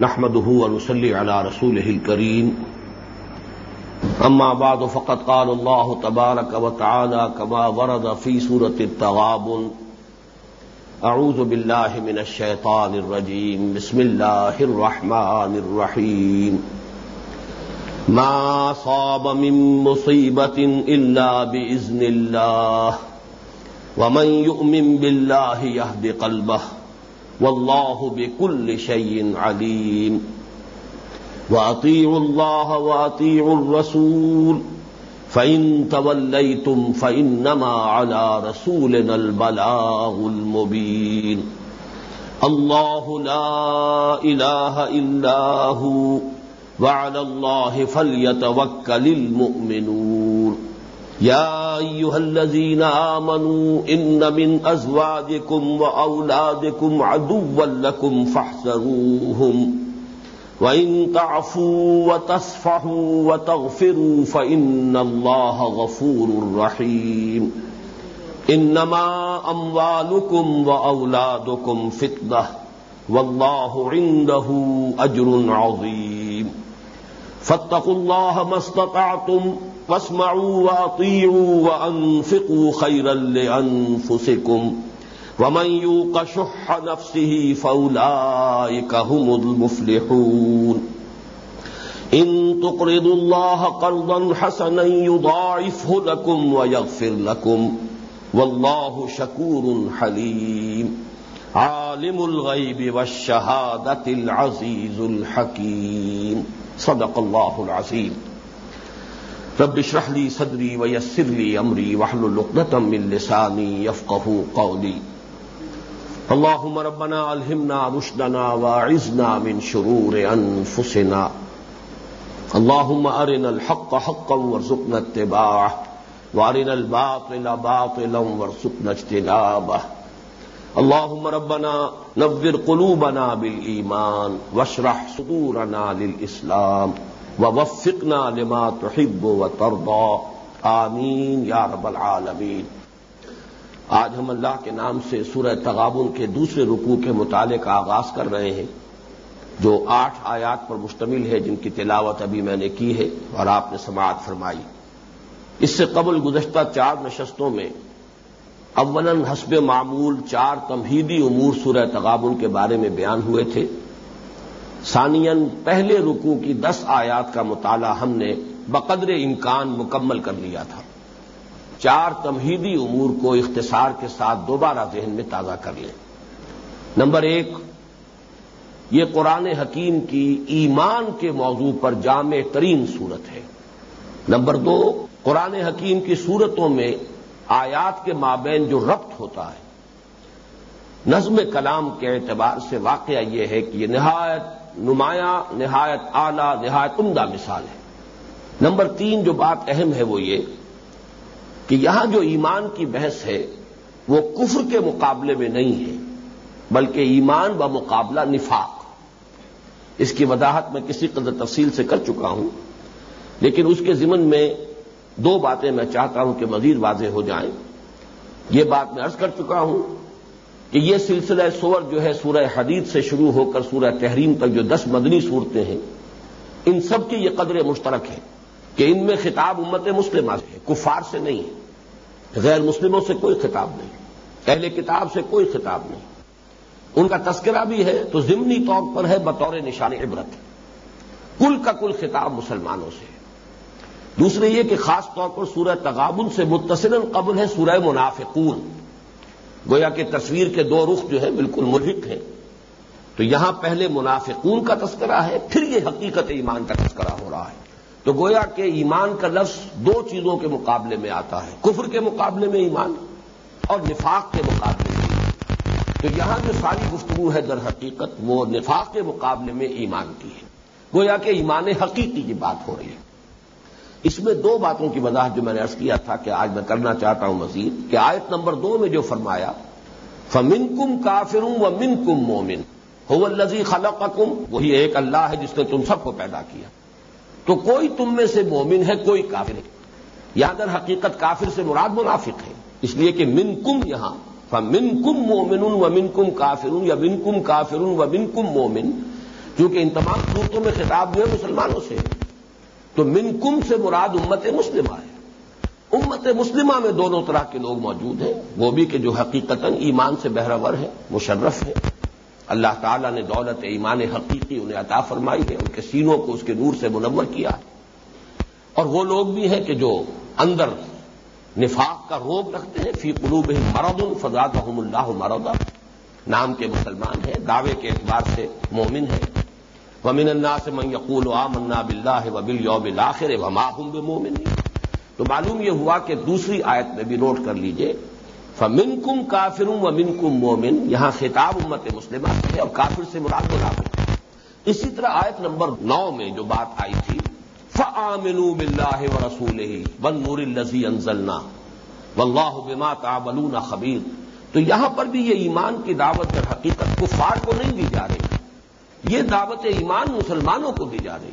نحمده ونصلي على رسوله الكريم. أما بعد، فقد قال الله تبارك وتعالى كما ورد في سورة التغابن أعوذ بالله من الشيطان الرجيم. بسم الله الرحمن الرحيم. ما صاب من مصيبة إلا بإذن الله. ومن يؤمن بالله يهد قلبه. واللہ بكل شيء عليم وأطيعوا الله وأطيعوا الرسول فإن توليتم فإنما على رسولنا البلاغ المبين الله لا إله إلا هو وعلى الله فليتوكل المؤمنون يا أيها الذين آمنوا إن من أزواجكم وأولادكم عدوا لكم فاحذروهم. وإن تعفوا وتصفحوا وتغفروا فإن الله غفور رحيم. إنما أموالكم وأولادكم فتنة والله عنده أجر عظيم. فاتقوا الله ما استطعتم واسمعوا واطيعوا وانفقوا خيرا لانفسكم ومن يوق شح نفسه فاولئك هم المفلحون ان تقرضوا الله قرضا حسنا يضاعفه لكم ويغفر لكم والله شكور حليم عالم الغيب والشهاده العزيز الحكيم صدق الله العظيم رب اشرح لي صدري ويسر لي امري واحلل عقدة من لساني يفقهوا قولي. اللهم ربنا الهمنا رشدنا واعذنا من شرور انفسنا اللهم ارنا الحق حقا وارزقنا اتباعه وارنا الباطل باطلا وارزقنا اجتنابه. اللهم ربنا نور قلوبنا بالايمان واشرح صدورنا للاسلام وفقنا لما تحب و تربا آمین یا رب العالمین. آج ہم اللہ کے نام سے سورہ تغابن کے دوسرے رکوع کے مطالعے کا آغاز کر رہے ہیں، جو آٹھ آیات پر مشتمل ہے، جن کی تلاوت ابھی میں نے کی ہے اور آپ نے سماعت فرمائی۔ اس سے قبل گزشتہ چار نشستوں میں اولن حسب معمول چار تمہیدی امور سورہ تغابن کے بارے میں بیان ہوئے تھے۔ ثانین پہلے رکو کی دس آیات کا مطالعہ ہم نے بقدر امکان مکمل کر لیا تھا۔ چار تمہیدی امور کو اختصار کے ساتھ دوبارہ ذہن میں تازہ کر لیں۔ نمبر ایک، یہ قرآن حکیم کی ایمان کے موضوع پر جامع ترین صورت ہے۔ نمبر دو، قرآن حکیم کی صورتوں میں آیات کے مابین جو ربط ہوتا ہے۔ نظم کلام کے اعتبار سے واقعہ یہ ہے کہ یہ نہایت نمایاں، نہایت اعلی، نہایت عمدہ مثال ہے۔ نمبر تین جو بات اہم ہے وہ یہ کہ یہاں جو ایمان کی بحث ہے، وہ کفر کے مقابلے میں نہیں ہے، بلکہ ایمان و مقابلہ نفاق۔ اس کی وضاحت میں کسی قدر تفصیل سے کر چکا ہوں، لیکن اس کے ضمن میں دو باتیں میں چاہتا ہوں کہ مزید واضح ہو جائیں۔ یہ بات میں عرض کر چکا ہوں کہ یہ سلسلہ سور جو ہے سورہ حدید سے شروع ہو کر سورہ تحریم تک جو دس مدنی صورتیں ہیں، ان سب کی یہ قدر مشترک ہے کہ ان میں خطاب امت مسلمہ سے ہے، کفار سے نہیں ہے، غیر مسلموں سے کوئی خطاب نہیں، اہل کتاب سے کوئی خطاب نہیں۔ ان کا تذکرہ بھی ہے تو ضمنی طور پر ہے بطور نشان عبرت۔ کل کا کل خطاب مسلمانوں سے دوسرے یہ کہ خاص طور پر سورہ تغابن سے متصل قبل ہے سورہ منافقون۔ گویا کہ تصویر کے دو رخ جو ہے بالکل ملحق ہیں۔ تو یہاں پہلے منافقون کا تذکرہ ہے، پھر یہ حقیقت ایمان کا تذکرہ ہو رہا ہے۔ تو گویا کہ ایمان کا لفظ دو چیزوں کے مقابلے میں آتا ہے، کفر کے مقابلے میں ایمان اور نفاق کے مقابلے میں تو یہاں جو ساری گفتگو ہے در حقیقت وہ نفاق کے مقابلے میں ایمان کی ہے۔ گویا کہ ایمان حقیقی کی بات ہو رہی ہے۔ اس میں دو باتوں کی وضاحت جو میں نے ارض کیا تھا کہ آج میں کرنا چاہتا ہوں مزید کہ آیت نمبر دو میں جو فرمایا فمن کم کافر و من کم مومن ہو الزی خلق وہی ایک اللہ ہے جس نے تم سب کو پیدا کیا۔ تو کوئی تم میں سے مومن ہے، کوئی کافر ہے۔ یا اگر حقیقت کافر سے مراد منافق ہے، اس لیے کہ من کم یہاں فمن کم مومن و من کم کافر یا من کم کافر و من کم مومن چونکہ ان تمام صورتوں میں خطاب جو ہے مسلمانوں سے۔ تو من کم سے مراد امت مسلمہ ہے۔ امت مسلمہ میں دونوں طرح کے لوگ موجود ہیں۔ وہ بھی کہ جو حقیقت ایمان سے بہرور ہے مشرف ہے اللہ تعالیٰ نے دولت ایمان حقیقی انہیں عطا فرمائی ہے، ان کے سینوں کو اس کے نور سے منور کیا ہے۔ اور وہ لوگ بھی ہیں کہ جو اندر نفاق کا روگ رکھتے ہیں۔ فی قلوب مرد الفضاد اللہ مردا نام کے مسلمان ہیں، دعوے کے اعتبار سے مومن ہیں۔ ومن اللہ سے من یقول و منا بلّہ وبل الآخر وما ہم مومن تو معلوم یہ ہوا کہ دوسری آیت میں بھی نوٹ کر لیجیے فمن کم کافر و من کم مومن، یہاں خطاب امت مسلمہ سے ہے اور کافر سے مراد منافق۔ اسی طرح آیت نمبر نو میں جو بات آئی تھی، فآمنوا باللہ و رسول ہی بن نور الزی انزلنا، واللہ بما تعملون خبیر۔ تو یہاں پر بھی یہ ایمان کی دعوت در حقیقت کفار کو نہیں دی جا رہی۔ یہ دعوت ایمان مسلمانوں کو دی جا رہی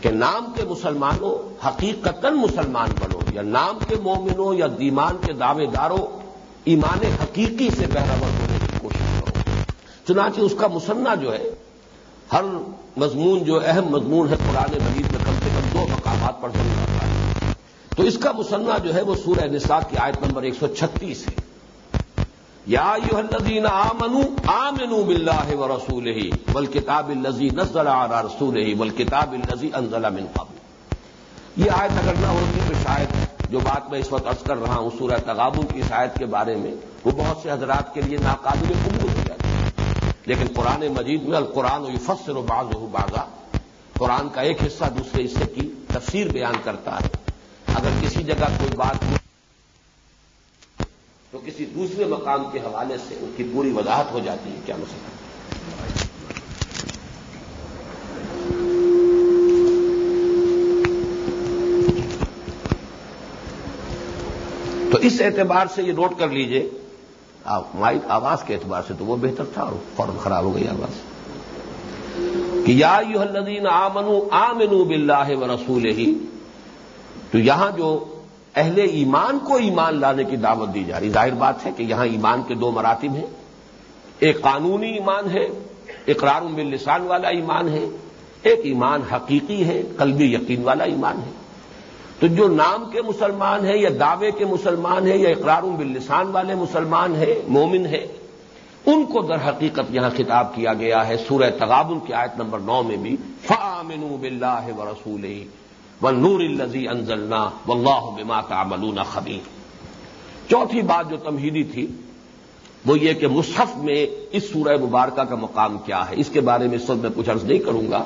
کہ نام کے مسلمانوں حقیقت مسلمان بنو یا نام کے مومنوں یا دیمان کے دعوے داروں ایمان حقیقی سے بہرور ہونے کی کوشش کرو۔ چنانچہ اس کا مسنہ جو ہے، ہر مضمون جو اہم مضمون ہے پرانے مجید میں کم سے کم دو مقامات پر ضرور آتا ہے۔ تو اس کا مسنہ جو ہے، وہ سورہ نساء کی آیت نمبر ایک سو چھتیس ہے۔ یا الذین آمنو آمنو باللہ و رسول ہی بل کتاب الزی نزل علی رسول ہی بل الزی انزل من قبل۔ یہ آیت اگر نہ ہوتی تو شاید جو بات میں اس وقت عرض کر رہا ہوں سورہ تغابن کی اس آیت کے بارے میں وہ بہت سے حضرات کے لیے ناقابل قبول ہو جاتی لیکن قرآن مجید میں القرآن و یفسر و باز ہو بازا قرآن کا ایک حصہ دوسرے حصے کی تفسیر بیان کرتا ہے۔ اگر کسی جگہ کوئی بات تو کسی دوسرے مقام کے حوالے سے ان کی پوری وضاحت ہو جاتی ہے کیا مسئلہ تو اس اعتبار سے یہ نوٹ کر لیجیے مائک آواز کے اعتبار سے تو وہ بہتر تھا اور فوراً خراب ہو گئی آواز۔ کہ یا یو الدین آمنو آمنو بلّہ و رسول ہی تو یہاں جو اہل ایمان کو ایمان لانے کی دعوت دی جا رہی ظاہر بات ہے کہ یہاں ایمان کے دو مراتب ہیں۔ ایک قانونی ایمان ہے، اقرار باللسان والا ایمان ہے۔ ایک ایمان حقیقی ہے، قلبی یقین والا ایمان ہے۔ تو جو نام کے مسلمان ہیں یا دعوے کے مسلمان ہیں یا اقرار باللسان والے مسلمان ہیں، مومن ہیں، ان کو در حقیقت یہاں خطاب کیا گیا ہے۔ سورہ تغابن کی آیت نمبر نو میں بھی فامن بلّہ و رسول و نور الزی انزلنا و اللہ بما کا ملون خبیر۔ چوتھی بات جو تمہیدی تھی، وہ یہ کہ مصحف میں اس سورہ مبارکہ کا مقام کیا ہے۔ اس کے بارے میں اس وقت میں کچھ عرض نہیں کروں گا۔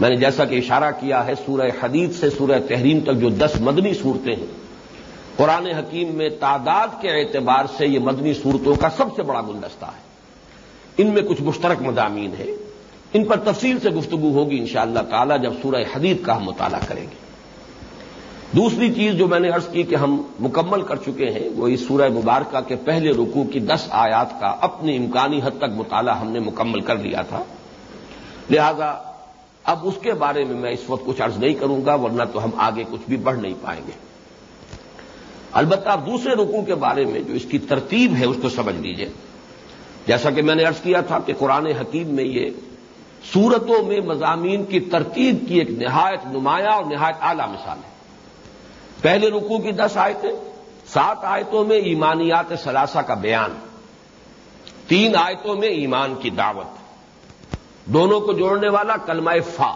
میں نے جیسا کہ اشارہ کیا ہے، سورہ حدید سے سورہ تحریم تک جو دس مدنی صورتیں ہیں، قرآن حکیم میں تعداد کے اعتبار سے یہ مدنی صورتوں کا سب سے بڑا گلدستہ ہے۔ ان میں کچھ مشترک مضامین ہیں۔ ان پر تفصیل سے گفتگو ہوگی ان شاء اللہ تعالی جب سورہ حدید کا ہم مطالعہ کریں گے۔ دوسری چیز جو میں نے عرض کی کہ ہم مکمل کر چکے ہیں، وہ اس سورہ مبارکہ کے پہلے رکوع کی دس آیات کا اپنی امکانی حد تک مطالعہ ہم نے مکمل کر لیا تھا۔ لہذا اب اس کے بارے میں میں اس وقت کچھ عرض نہیں کروں گا، ورنہ تو ہم آگے کچھ بھی بڑھ نہیں پائیں گے۔ البتہ دوسرے رکوع کے بارے میں جو اس کی ترتیب ہے، اس کو سمجھ لیجیے۔ جیسا کہ میں نے عرض کیا تھا کہ قرآن حکیم میں یہ صورتوں میں مضامین کی ترتیب کی ایک نہایت نمایاں اور نہایت اعلی مثال ہے۔ پہلے رکوع کی دس آیتیں، سات آیتوں میں ایمانیات ثلاثہ کا بیان، تین آیتوں میں ایمان کی دعوت، دونوں کو جوڑنے والا کلمہ فا۔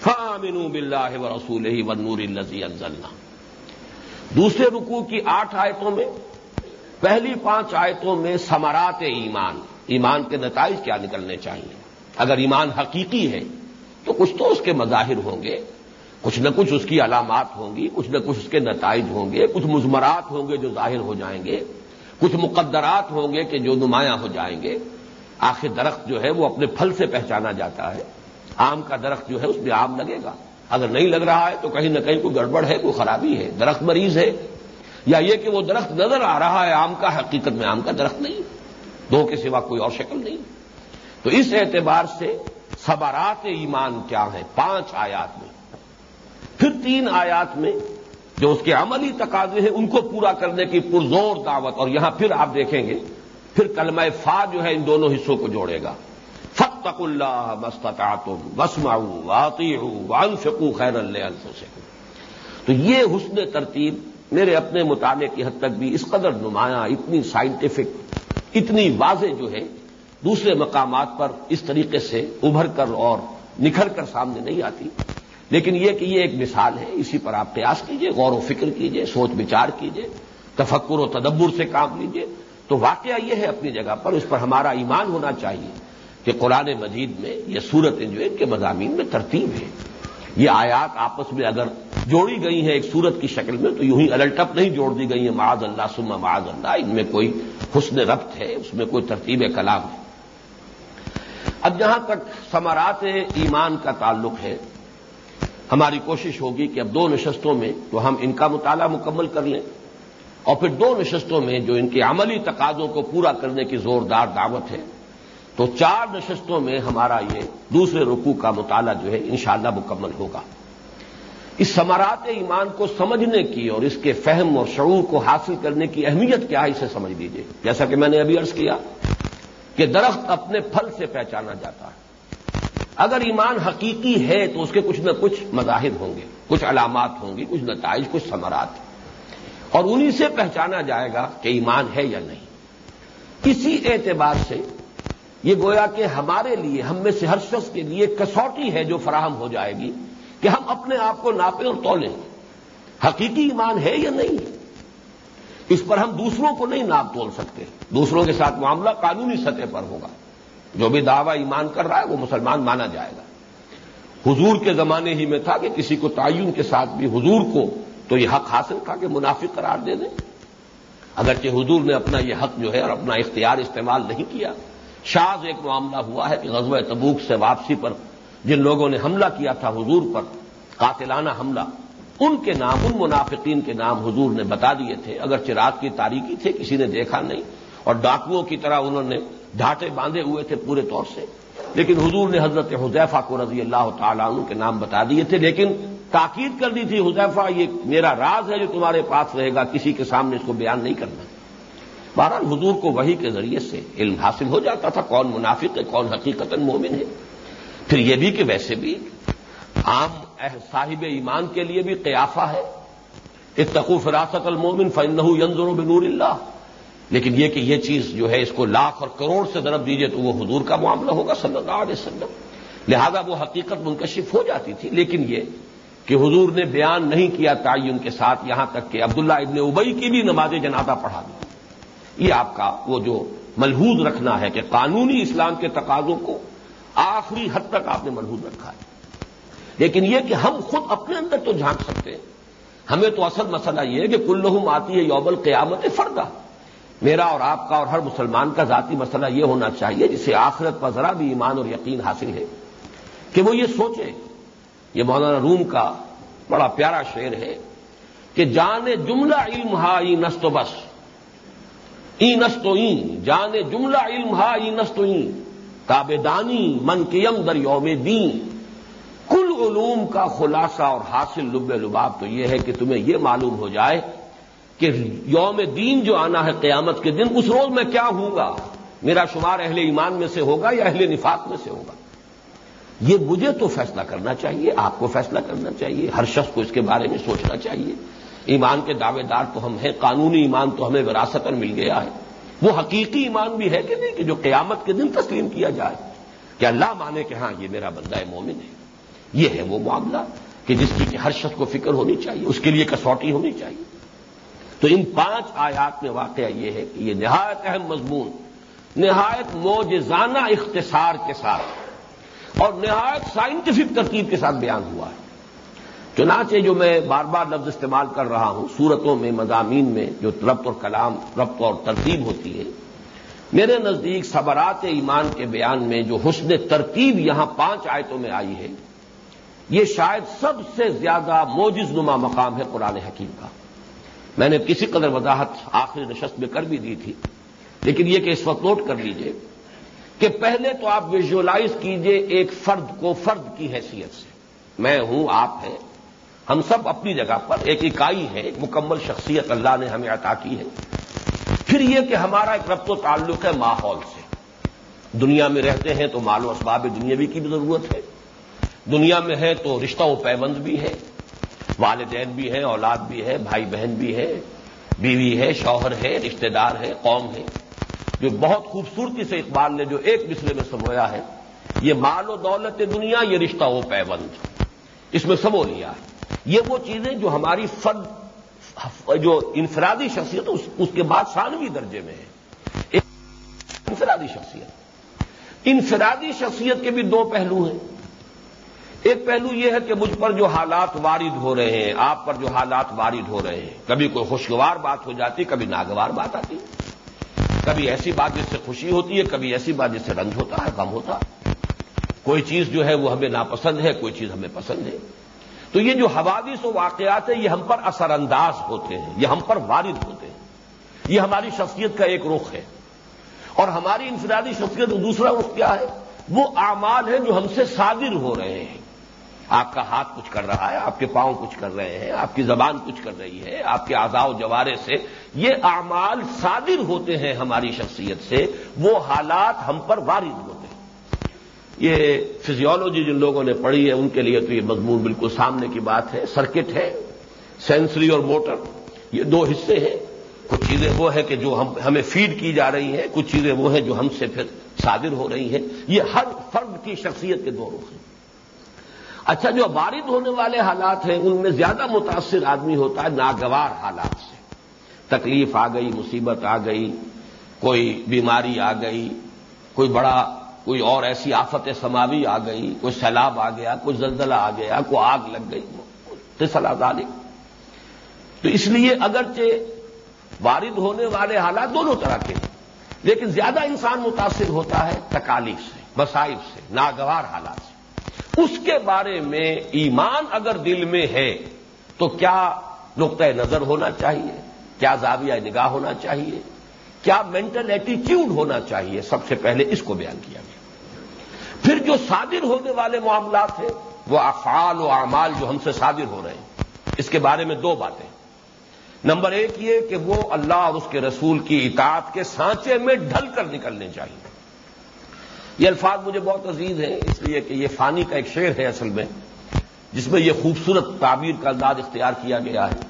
فا منو بلّہ و رسول ہی و نور الزی انزلنا۔ دوسرے رکوع کی آٹھ آیتوں میں، پہلی پانچ آیتوں میں سمارات ایمان ایمان کے نتائج کیا نکلنے چاہیے۔ اگر ایمان حقیقی ہے، تو کچھ تو اس کے مظاہر ہوں گے، کچھ نہ کچھ اس کی علامات ہوں گی، کچھ نہ کچھ اس کے نتائج ہوں گے، کچھ مزمرات ہوں گے جو ظاہر ہو جائیں گے، کچھ مقدرات ہوں گے کہ جو نمایاں ہو جائیں گے۔ آخر درخت جو ہے وہ اپنے پھل سے پہچانا جاتا ہے۔ آم کا درخت جو ہے اس میں آم لگے گا۔ اگر نہیں لگ رہا ہے تو کہیں نہ کہیں کوئی گڑبڑ ہے، کوئی خرابی ہے۔ درخت مریض ہے۔ یا یہ کہ وہ درخت نظر آ رہا ہے آم کا، حقیقت میں آم کا درخت نہیں۔ دو کے سوا کوئی اور شکل نہیں۔ تو اس اعتبار سے سبارات ایمان کیا ہے پانچ آیات میں۔ پھر تین آیات میں جو اس کے عملی تقاضے ہیں، ان کو پورا کرنے کی پرزور دعوت۔ اور یہاں پھر آپ دیکھیں گے، پھر کلمہ فا جو ہے، ان دونوں حصوں کو جوڑے گا۔ فت فت اللہ مستتا تم وسماؤ ہوں خیر اللہ سے تو یہ حسن ترتیب میرے اپنے مطالعے کی حد تک بھی اس قدر نمایاں، اتنی سائنٹیفک اتنی واضح جو ہے دوسرے مقامات پر اس طریقے سے ابھر کر اور نکھر کر سامنے نہیں آتی۔ لیکن یہ کہ یہ ایک مثال ہے، اسی پر آپ قیاس کیجیے، غور و فکر کیجیے، سوچ بچار کیجیے، تفکر و تدبر سے کام لیجیے۔ تو واقعہ یہ ہے اپنی جگہ پر، اس پر ہمارا ایمان ہونا چاہیے کہ قرآن مجید میں یہ صورتیں جو ان کے مضامین میں ترتیب ہے یہ آیات آپس میں اگر جوڑی گئی ہیں ایک صورت کی شکل میں، تو یوں ہی الٹپ نہیں جوڑ دی گئی ہیں۔ معاذ اللہ سما معاذ اللہ، ان میں کوئی حسن ربط ہے، اس میں کوئی ترتیب کلام ہے۔ اب جہاں تک سمارات ایمان کا تعلق ہے۔ ہماری کوشش ہوگی کہ اب دو نشستوں میں تو ہم ان کا مطالعہ مکمل کر لیں اور پھر دو نشستوں میں جو ان کے عملی تقاضوں کو پورا کرنے کی زوردار دعوت ہے۔ تو چار نشستوں میں ہمارا یہ دوسرے رکوع کا مطالعہ جو ہے انشاءاللہ مکمل ہوگا۔ اس سمارات ایمان کو سمجھنے کی اور اس کے فہم اور شعور کو حاصل کرنے کی اہمیت کیا ہے اسے سمجھ لیجیے جیسا کہ میں نے ابھی عرض کیا کہ درخت اپنے پھل سے پہچانا جاتا ہے۔ اگر ایمان حقیقی ہے تو اس کے کچھ نہ کچھ مظاہر ہوں گے، کچھ علامات ہوں گی کچھ نتائج، کچھ ثمرات۔ اور انہی سے پہچانا جائے گا کہ ایمان ہے یا نہیں۔ اسی اعتبار سے یہ گویا کہ ہمارے لیے، ہم میں سے ہر شخص کے لیے کسوٹی ہے جو فراہم ہو جائے گی کہ ہم اپنے آپ کو ناپیں اور تولیں حقیقی ایمان ہے یا نہیں؟ اس پر ہم دوسروں کو نہیں ناپ تول سکتے۔ دوسروں کے ساتھ معاملہ قانونی سطح پر ہوگا۔ جو بھی دعوی ایمان کر رہا ہے وہ مسلمان مانا جائے گا۔ حضور کے زمانے ہی میں تھا کہ کسی کو تعین کے ساتھ بھی حضور کو تو یہ حق حاصل تھا کہ منافق قرار دے دیں۔ اگرچہ حضور نے اپنا یہ حق جو ہے اور اپنا اختیار استعمال نہیں کیا، شاز ایک معاملہ ہوا ہے کہ غزوہ تبوک سے واپسی پر جن لوگوں نے حملہ کیا تھا حضور پر، قاتلانہ حملہ۔ ان کے نام، ان منافقین کے نام حضور نے بتا دیے تھے۔ اگر رات کی تاریخی تھے کسی نے دیکھا نہیں۔ اور ڈاکوؤں کی طرح انہوں نے ڈھاٹے باندھے ہوئے تھے پورے طور سے۔ لیکن حضور نے حضرت حذیفہ کو رضی اللہ تعالیٰ عنہ کے نام بتا دیے تھے۔ لیکن تاکید کر دی تھی، حذیفہ، یہ میرا راز ہے جو تمہارے پاس رہے گا، کسی کے سامنے اس کو بیان نہیں کرنا۔ بہرحال حضور کو وہی کے ذریعے سے علم حاصل ہو جاتا تھا۔ کون منافق ہے، کون حقیقت مومن ہے۔ پھر یہ بھی کہ ویسے بھی عام صاحب ایمان کے لیے بھی قیافہ ہے۔ اتقو فراست المومن فنح ینظر بنور اللہ۔ لیکن یہ کہ یہ چیز جو ہے اس کو لاکھ اور کروڑ سے ضرب دیجیے تو وہ حضور کا معاملہ ہوگا صلی اللہ علیہ وسلم۔ لہذا وہ حقیقت منکشف ہو جاتی تھی۔ لیکن یہ کہ حضور نے بیان نہیں کیا تعین کے ساتھ یہاں تک کہ عبداللہ ابن ابئی کی بھی نماز جنازہ پڑھا دی۔ یہ آپ کا وہ جو ملحوظ رکھنا ہے کہ قانونی اسلام کے تقاضوں کو آخری حد تک آپ نے ملحوظ رکھا ہے۔ لیکن یہ کہ ہم خود اپنے اندر تو جھانک سکتے ہیں۔ ہمیں تو اصل مسئلہ یہ ہے کہ کلہم آتی ہے یوبل قیامت فردہ میرا اور آپ کا اور ہر مسلمان کا ذاتی مسئلہ یہ ہونا چاہیے جسے آخرت پر ذرا بھی ایمان اور یقین حاصل ہے کہ وہ یہ سوچے۔ یہ مولانا روم کا بڑا پیارا شعر ہے کہ جان جملہ علم ہا ای نست بس۔ ای نستو این جان جملہ علم ہا ای نستو این تاب دانی من کیم در یوم دین۔ علوم کا خلاصہ اور حاصل لب لباب تو یہ ہے کہ تمہیں یہ معلوم ہو جائے کہ یوم دین جو آنا ہے قیامت کے دن، اس روز میں کیا ہوں گا؟ میرا شمار اہل ایمان میں سے ہوگا یا اہل نفاق میں سے ہوگا؟ یہ مجھے تو فیصلہ کرنا چاہیے، آپ کو فیصلہ کرنا چاہیے، ہر شخص کو اس کے بارے میں سوچنا چاہیے۔ ایمان کے دعوے دار تو ہم ہیں، قانونی ایمان تو ہمیں وراثت مل گیا ہے۔ وہ حقیقی ایمان بھی ہے کہ نہیں، کہ جو قیامت کے دن تسلیم کیا جائے۔ کہ اللہ مانے کہ ہاں یہ میرا بندہ مومن ہے؟ یہ ہے وہ معاملہ کہ جس کی ہر شخص کو فکر ہونی چاہیے، اس کے لیے کسوٹی ہونی چاہیے۔ تو ان پانچ آیات میں واقعہ یہ ہے کہ یہ نہایت اہم مضمون، نہایت موجزانہ اختصار کے ساتھ اور نہایت سائنٹیفک ترتیب کے ساتھ بیان ہوا ہے۔ چنانچہ جو میں بار بار لفظ استعمال کر رہا ہوں صورتوں میں، مضامین میں جو ربط اور کلام، ربط اور ترتیب ہوتی ہے، میرے نزدیک صبرات ایمان کے بیان میں جو حسن ترتیب یہاں پانچ آیتوں میں آئی ہے یہ شاید سب سے زیادہ موجز نما مقام ہے قرآن حکیم کا۔ میں نے کسی قدر وضاحت آخری نشست میں کر بھی دی تھی، لیکن یہ کہ اس وقت نوٹ کر لیجیے کہ پہلے تو آپ ویژولائز کیجیے ایک فرد کو فرد کی حیثیت سے۔ میں ہوں، آپ ہیں، ہم سب اپنی جگہ پر ایک اکائی ہے ایک مکمل شخصیت اللہ نے ہمیں عطا کی ہے۔ پھر یہ کہ ہمارا ایک ربط و تعلق ہے ماحول سے۔ دنیا میں رہتے ہیں تو مال و اسباب دنیاوی کی بھی ضرورت ہے۔ دنیا میں ہے تو رشتہ و پیوند بھی ہے، والدین بھی ہیں، اولاد بھی ہے بھائی بہن بھی ہے بیوی ہے، شوہر ہے، رشتہ دار ہے، قوم ہے۔ جو بہت خوبصورتی سے اقبال نے جو ایک مسئلے میں سمویا ہے، یہ مال و دولت دنیا، یہ رشتہ و پیوند۔ اس میں سمو لیا ہے۔ یہ وہ چیزیں جو ہماری فرد جو انفرادی شخصیت، اس اس کے بعد ثانوی درجے میں ہے۔ ایک انفرادی شخصیت۔ انفرادی شخصیت کے بھی دو پہلو ہیں۔ ایک پہلو یہ ہے کہ مجھ پر جو حالات وارد ہو رہے ہیں، آپ پر جو حالات وارد ہو رہے ہیں۔ کبھی کوئی خوشگوار بات ہو جاتی، کبھی ناگوار بات آتی۔ کبھی ایسی بات جس سے خوشی ہوتی ہے، کبھی ایسی بات جس سے رنج ہوتا ہے، غم ہوتا ہے۔ کوئی چیز جو ہے وہ ہمیں ناپسند ہے، کوئی چیز ہمیں پسند ہے۔ تو یہ جو حوادث و واقعات ہیں، یہ ہم پر اثر انداز ہوتے ہیں، یہ ہم پر وارد ہوتے ہیں۔ یہ ہماری شخصیت کا ایک رخ ہے۔ اور ہماری انفرادی شخصیت کا دوسرا رخ کیا ہے؟ وہ اعمال ہیں جو ہم سے صادر ہو رہے ہیں۔ آپ کا ہاتھ کچھ کر رہا ہے، آپ کے پاؤں کچھ کر رہے ہیں، آپ کی زبان کچھ کر رہی ہے، آپ کے آزا و جوارے سے یہ اعمال صادر ہوتے ہیں ہماری شخصیت سے، وہ حالات ہم پر وارد ہوتے ہیں۔ یہ فزیولوجی جن لوگوں نے پڑھی ہے، ان کے لیے تو یہ مضمون بالکل سامنے کی بات ہے۔ سرکٹ ہے سینسری اور موٹر یہ دو حصے ہیں۔ کچھ چیزیں وہ ہیں کہ جو ہم ہمیں فیڈ کی جا رہی ہیں، کچھ چیزیں وہ ہیں جو ہم سے پھر صادر ہو رہی ہیں۔ یہ ہر فرد کی شخصیت کے دو رخ ہیں۔ اچھا جو وارد ہونے والے حالات ہیں، ان میں زیادہ متاثر آدمی ہوتا ہے ناگوار حالات سے۔ تکلیف آ گئی، مصیبت آ گئی، کوئی بیماری آ گئی، کوئی بڑا، کوئی اور ایسی آفت سماوی آ گئی، کوئی سیلاب آ گیا، کوئی زلزلہ آ گیا، کوئی آگ لگ گئی تسلا تو اس لیے اگرچہ وارد ہونے والے حالات دونوں طرح کے لیکن زیادہ انسان متاثر ہوتا ہے تکالیف سے مسائف سے، ناگوار حالات سے۔ اس کے بارے میں ایمان اگر دل میں ہے تو کیا نقطۂ نظر ہونا چاہیے؟ کیا زاویہ نگاہ ہونا چاہیے؟ کیا مینٹل ایٹیچیوڈ ہونا چاہیے؟ سب سے پہلے اس کو بیان کیا گیا۔ پھر جو صادر ہونے والے معاملات ہیں، وہ افعال و اعمال جو ہم سے صادر ہو رہے ہیں۔ اس کے بارے میں دو باتیں۔ نمبر ایک یہ کہ وہ اللہ اور اس کے رسول کی اطاعت کے سانچے میں ڈھل کر نکلنے چاہیے۔ یہ الفاظ مجھے بہت عزیز ہیں، اس لیے کہ یہ فانی کا ایک شعر ہے اصل میں، جس میں یہ خوبصورت تعبیر کا انداز اختیار کیا گیا ہے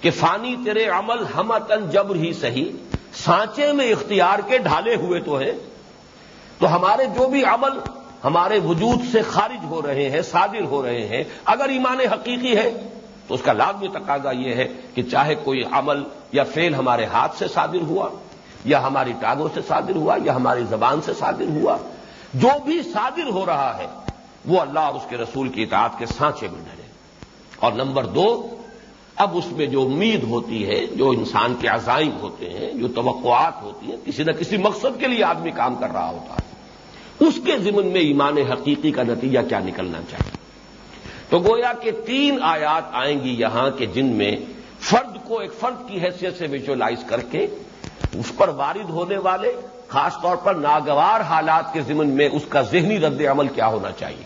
کہ فانی تیرے عمل ہم تن جبر ہی صحیح، سانچے میں اختیار کے ڈھالے ہوئے تو ہیں۔ تو ہمارے جو بھی عمل ہمارے وجود سے خارج ہو رہے ہیں، صادر ہو رہے ہیں، اگر ایمان حقیقی ہے، تو اس کا لازمی تقاضا یہ ہے کہ چاہے کوئی عمل یا فیل ہمارے ہاتھ سے صادر ہوا یا ہماری ٹاگوں سے صادر ہوا یا ہماری زبان سے صادر ہوا۔ جو بھی صادر ہو رہا ہے، وہ اللہ اور اس کے رسول کی اطاعت کے سانچے میں ڈھلے۔ اور نمبر دو، اب اس میں جو امید ہوتی ہے، جو انسان کے عزائم ہوتے ہیں، جو توقعات ہوتی ہیں، کسی نہ کسی مقصد کے لیے آدمی کام کر رہا ہوتا ہے۔ اس کے ضمن میں ایمان حقیقی کا نتیجہ کیا نکلنا چاہیے؟ تو گویا کہ تین آیات آئیں گی یہاں کے جن میں فرد کو ایک فرد کی حیثیت سے ویژلائز کر کے اس پر وارد ہونے والے، خاص طور پر ناگوار حالات کے ضمن میں اس کا ذہنی رد عمل کیا ہونا چاہیے۔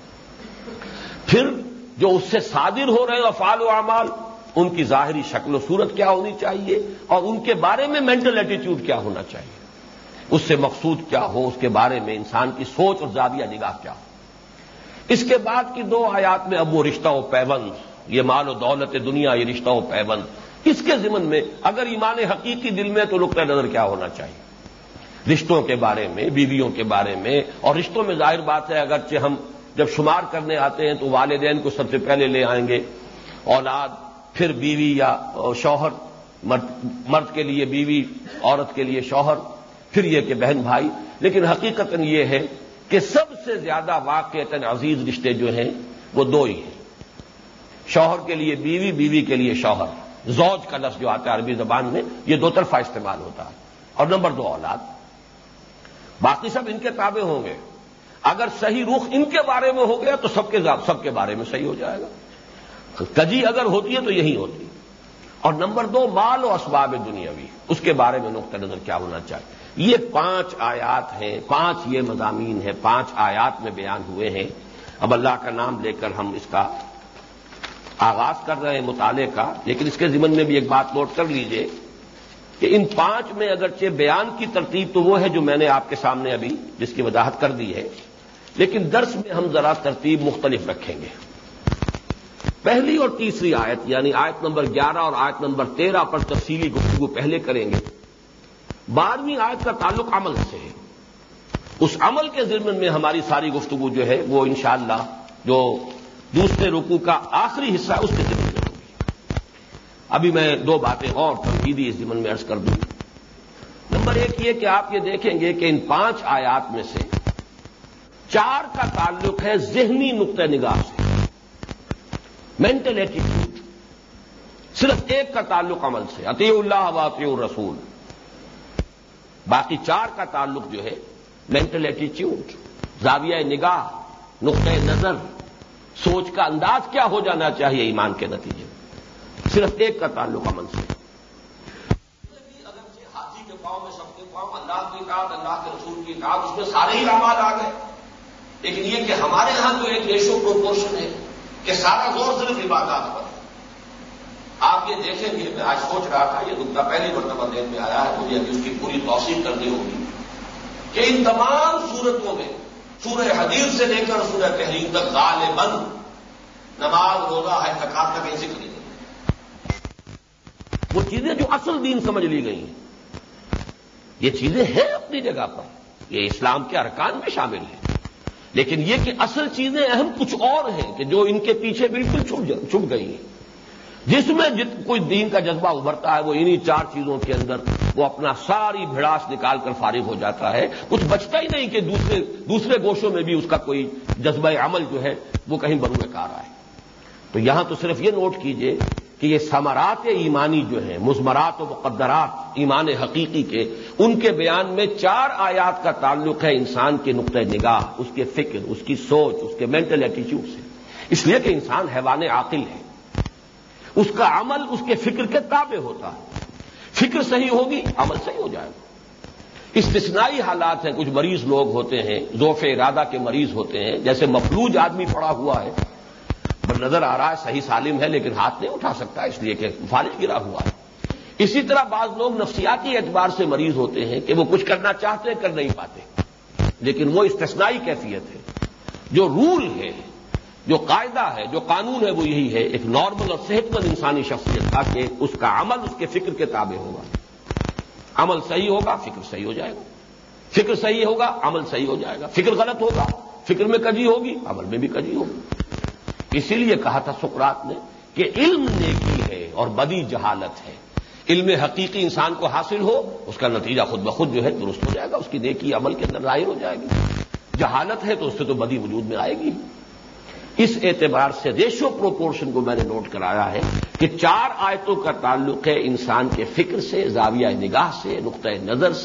پھر جو اس سے صادر ہو رہے افعال و اعمال، ان کی ظاہری شکل و صورت کیا ہونی چاہیے اور ان کے بارے میں مینٹل ایٹیٹیوڈ کیا ہونا چاہیے۔ اس سے مقصود کیا ہو، اس کے بارے میں انسان کی سوچ اور زاویہ نگاہ کیا ہو۔ اس کے بعد کی دو آیات میں اب وہ رشتہ و پیبند یہ مال و دولت دنیا، یہ رشتہ و پیبند اس کے ضمن میں؟ اگر ایمان حقیقی دل میں تو نقطۂ نظر کیا ہونا چاہیے؟ رشتوں کے بارے میں، بیویوں کے بارے میں، اور رشتوں میں ظاہر بات ہے، اگرچہ ہم جب شمار کرنے آتے ہیں تو والدین کو سب سے پہلے لے آئیں گے۔ اولاد، پھر بیوی یا شوہر، مرد کے لیے بیوی، عورت کے لیے شوہر، پھر یہ کہ بہن بھائی۔ لیکن حقیقت یہ ہے کہ سب سے زیادہ واقع عزیز رشتے جو ہیں، وہ دو ہی ہیں۔ شوہر کے لیے بیوی بیوی کے لیے شوہر۔ زوج کا لفظ جو آتا ہے عربی زبان میں، یہ دو طرفہ استعمال ہوتا ہے۔ اور نمبر دو اولاد۔ باقی سب ان کے تابع ہوں گے۔ اگر صحیح رخ ان کے بارے میں ہو گیا تو سب کے سب کے بارے میں صحیح ہو جائے گا۔ کجی اگر ہوتی ہے تو یہی ہوتی۔ اور نمبر دو، مال و اسباب دنیاوی۔ اس کے بارے میں نقطۂ نظر کیا ہونا چاہیے۔ یہ پانچ آیات ہیں، پانچ یہ مضامین ہیں، پانچ آیات میں بیان ہوئے ہیں۔ اب اللہ کا نام لے کر ہم اس کا آغاز کر رہے ہیں مطالعے کا، لیکن اس کے ذمن میں بھی ایک بات نوٹ کر لیجیے کہ ان پانچ میں اگرچہ بیان کی ترتیب تو وہ ہے جو میں نے آپ کے سامنے ابھی جس کی وضاحت کر دی ہے، لیکن درس میں ہم ذرا ترتیب مختلف رکھیں گے۔ پہلی اور تیسری آیت یعنی آیت نمبر گیارہ اور آیت نمبر تیرہ پر تفصیلی گفتگو پہلے کریں گے۔ بارہویں آیت کا تعلق عمل سے ہے۔ اس عمل کے ضمن میں ہماری ساری گفتگو جو ہے وہ انشاءاللہ جو دوسرے رکو کا آخری حصہ اس کے ذمن میں ہوگی ابھی میں دو باتیں اور تنقیدی اس ضمن میں عرض کر دوں۔ نمبر ایک یہ کہ آپ یہ دیکھیں گے کہ ان پانچ آیات میں سے چار کا تعلق ہے ذہنی نقطۂ نگاہ سے۔ مینٹل ایٹیٹیوڈ صرف ایک کا تعلق عمل سے۔ عطی اللہ واطی رسول باقی چار کا تعلق جو ہے مینٹل ایٹیچیوڈ زاویہ نگاہ نقطۂ نظر۔ سوچ کا انداز کیا ہو جانا چاہیے ایمان کے نتیجے میں؟ صرف ایک کا تعلق عمل سے۔ ہاتھی کے پاؤں میں سب کے پاؤں، اللہ کی کاٹ اللہ کے رسول کی کاٹ اس میں سارے ہی رامال آ گئے۔ لیکن یہ کہ ہمارے ہاں جو ایک ریشو پروپورشن ہے کہ سارا زور صرف عبادات پر۔ آپ یہ دیکھیں گے، میں آج سوچ رہا تھا، یہ نقطہ پہلی مرتبہ دین میں آیا ہے، مجھے ابھی اس کی پوری توسیع کرنی ہوگی کہ ان تمام صورتوں میں سورہ حدیث سے لے کر سورہ تحریر تک غالباً نماز، روزہ ہے تکات کا کہیں ذکر نہیں۔ وہ چیزیں جو اصل دین سمجھ لی گئی ہیں۔ یہ چیزیں ہیں اپنی جگہ پر۔ یہ اسلام کے ارکان میں شامل ہیں۔ لیکن یہ کہ اصل چیزیں اہم کچھ اور ہیں کہ جو ان کے پیچھے بالکل چھپ گئی ہیں۔ جس میں جت کوئی دین کا جذبہ ابھرتا ہے، وہ انہی چار چیزوں کے اندر وہ اپنا ساری بھڑاس نکال کر فارغ ہو جاتا ہے۔ کچھ بچتا ہی نہیں کہ دوسرے دوسرے گوشوں میں بھی اس کا کوئی جذبہ عمل جو ہے وہ کہیں بروئے کار آئے۔ تو یہاں تو صرف یہ نوٹ کیجیے کہ یہ سمرات ایمانی جو ہیں، مزمرات و مقدرات ایمان حقیقی کے، ان کے بیان میں چار آیات کا تعلق ہے انسان کے نقطۂ نگاہ، اس کے فکر، اس کی سوچ، اس کے مینٹل ایٹیچیوڈ سے۔ اس لیے کہ انسان حیوان عاقل ہے۔ اس کا عمل اس کے فکر کے تابع ہوتا ہے۔ فکر صحیح ہوگی، عمل صحیح ہو جائے گا۔ استثنائی حالات ہیں، کچھ مریض لوگ ہوتے ہیں ذوف ارادہ کے مریض ہوتے ہیں، جیسے مفلوج آدمی پڑا ہوا ہے پر نظر آ رہا ہے صحیح سالم ہے لیکن ہاتھ نہیں اٹھا سکتا، اس لیے کہ فالج گرا ہوا ہے۔ اسی طرح بعض لوگ نفسیاتی اعتبار سے مریض ہوتے ہیں کہ وہ کچھ کرنا چاہتے ہیں، کر نہیں پاتے۔ لیکن وہ استثنائی کیفیت ہے۔ جو رول ہے، جو قاعدہ ہے، جو قانون ہے، وہ یہی ہے، ایک نارمل اور صحت مند انسانی شخصیت کا کہ اس کا عمل اس کے فکر کے تابع ہوگا۔ عمل صحیح ہوگا، فکر صحیح ہو جائے گا۔ فکر صحیح ہوگا، عمل صحیح ہو جائے گا۔ فکر غلط ہوگا، فکر میں کجی ہوگی، عمل میں بھی کجی ہوگی۔ اسی لیے کہا تھا سکرات نے کہ علم نیکی ہے اور بدی جہالت ہے۔ علم حقیقی انسان کو حاصل ہو، اس کا نتیجہ خود بخود جو ہے درست ہو جائے گا، اس کی نیکی عمل کے اندر ظاہر ہو جائے گی۔ جہالت ہے تو اس سے تو بدی وجود میں آئے گی۔ اس اعتبار سے ریشو پروپورشن کو میں نے نوٹ کرایا ہے کہ چار آیتوں کا تعلق ہے انسان کے فکر سے، زاویہ نگاہ سے، نقطۂ نظر سے۔